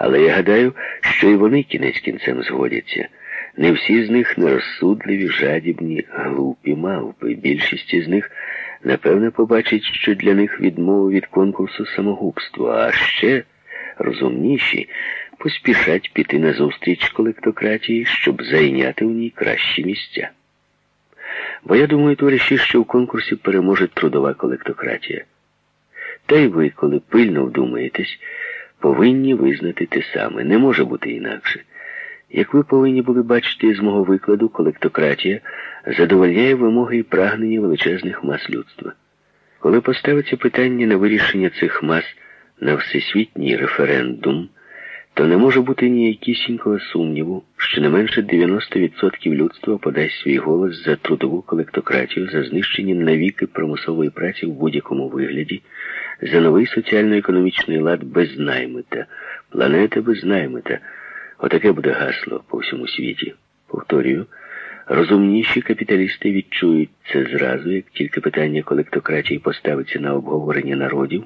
Але я гадаю, що і вони кінець кінцем згодяться. Не всі з них нерозсудливі, жадібні, глупі мавпи. Більшість із них, напевне, побачить, що для них відмова від конкурсу самогубство, а ще розумніші поспішать піти на зустріч колектократії, щоб зайняти в ній кращі місця. Бо я думаю, товариші, що в конкурсі переможе трудова колектократія. Та й ви, коли пильно вдумаєтесь, повинні визнати те саме. Не може бути інакше. Як ви повинні були бачити з мого викладу, колектократія задовольняє вимоги і прагнення величезних мас людства. Коли поставиться питання на вирішення цих мас на всесвітній референдум, то не може бути ніякісінького сумніву, що не менше 90% людства подасть свій голос за трудову колектократію, за знищення навіки промислової праці в будь-якому вигляді, за новий соціально-економічний лад без наймита, планета без наймита. Отаке буде гасло по всьому світі. Повторюю, розумніші капіталісти відчують це зразу, як тільки питання колектократії поставиться на обговорення народів.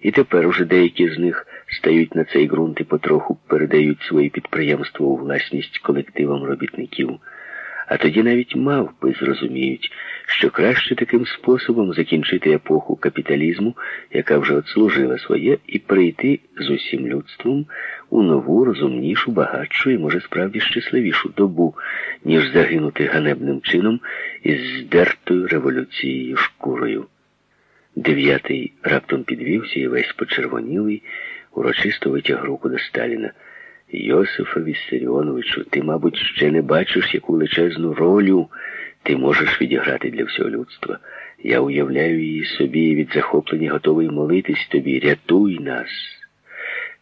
І тепер уже деякі з них стають на цей ґрунт і потроху передають свої підприємства у власність колективам робітників. А тоді навіть мавпи зрозуміють, що краще таким способом закінчити епоху капіталізму, яка вже отслужила своє, і прийти з усім людством у нову, розумнішу, багатшу і, може, справді щасливішу добу, ніж загинути ганебним чином із здертою революцією шкурою. Дев'ятий раптом підвівся і весь почервонілий, урочисто витяг руку до Сталіна. Йосифа Віссаріоновичу, ти, мабуть, ще не бачиш, яку величезну роль ти можеш відіграти для всього людства. Я уявляю її собі від захоплення готовий молитись тобі. Рятуй нас.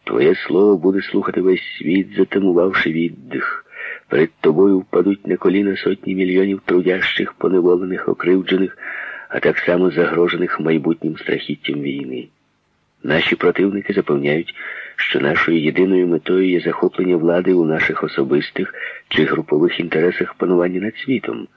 Твоє слово буде слухати весь світ, затамувавши віддих. Перед тобою впадуть на коліна сотні мільйонів трудящих, поневолених, окривджених а так само загрожених майбутнім страхіттям війни. Наші противники запевняють, що нашою єдиною метою є захоплення влади у наших особистих чи групових інтересах панування над світом.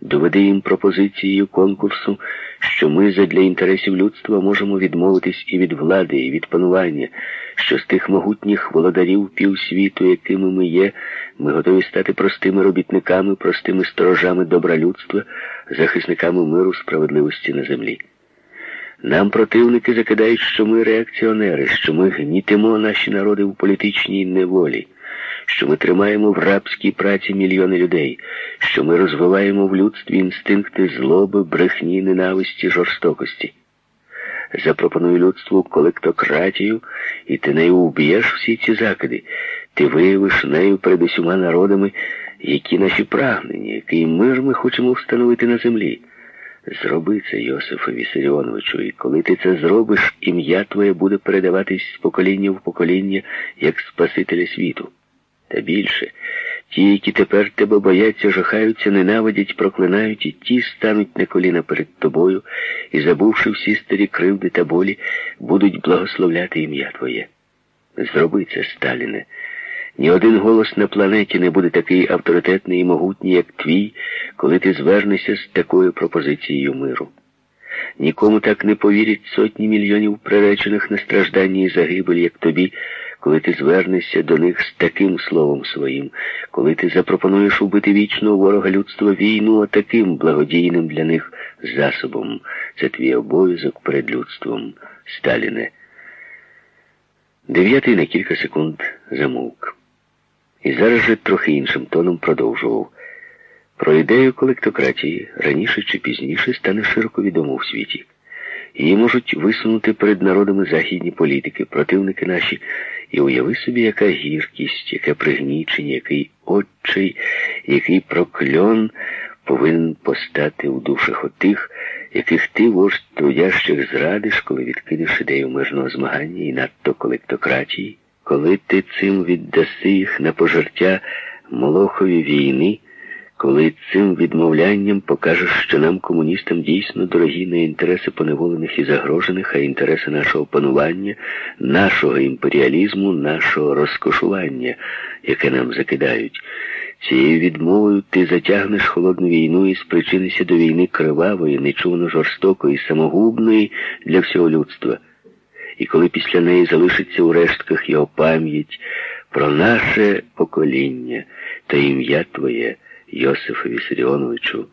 Доведи їм пропозицією конкурсу, що ми задля інтересів людства можемо відмовитись і від влади, і від панування, що з тих могутніх володарів півсвіту, якими ми є, ми готові стати простими робітниками, простими сторожами добра людства, захисниками миру, справедливості на землі. Нам противники закидають, що ми реакціонери, що ми гнітимо наші народи в політичній неволі, що ми тримаємо в рабській праці мільйони людей, що ми розвиваємо в людстві інстинкти злоби, брехні, ненависті, жорстокості. Запропоную людству колектократію, і ти нею вб'єш всі ці закиди. Ти виявиш нею перед усіма народами, які наші прагнення, який мир ми хочемо встановити на землі. Зроби це, Йосифе Вісаріоновичу, і коли ти це зробиш, ім'я твоє буде передаватись з покоління в покоління, як Спасителя світу. Та більше, ті, які тепер тебе бояться, жахаються, ненавидять, проклинають, і ті стануть на коліна перед тобою і, забувши всі старі кривди та болі, будуть благословляти ім'я Твоє. Зроби це, Сталіне. Ні один голос на планеті не буде такий авторитетний і могутній, як твій, коли ти звернешся з такою пропозицією миру. Нікому так не повірять сотні мільйонів приречених на страждання і загибель, як тобі, коли ти звернешся до них з таким словом своїм, коли ти запропонуєш убити вічного ворога людства війну, а таким благодійним для них засобом. Це твій обов'язок перед людством, Сталіне. Дев'ятий на кілька секунд замовк. І зараз же трохи іншим тоном продовжував. Про ідею колектократії раніше чи пізніше стане широко відомо в світі. Її можуть висунути перед народами західні політики, противники наші, і уяви собі, яка гіркість, яке пригнічення, який отчий, який прокльон повинен постати у душах отих, яких ти, вождь трудящих, зрадиш, коли відкинеш ідею мирного змагання і надто колектократії, коли ти цим віддаси їх на пожертя Молохові війни. Коли цим відмовлянням покажеш, що нам, комуністам, дійсно дорогі не інтереси поневолених і загрожених, а інтереси нашого панування, нашого імперіалізму, нашого розкошування, яке нам закидають, цією відмовою ти затягнеш холодну війну і спричинишся до війни кривавої, нечувано жорстокої, самогубної для всього людства. І коли після неї залишиться у рештках його пам'ять про наше покоління та ім'я Твоє, Йосифа Вісаріоновичу,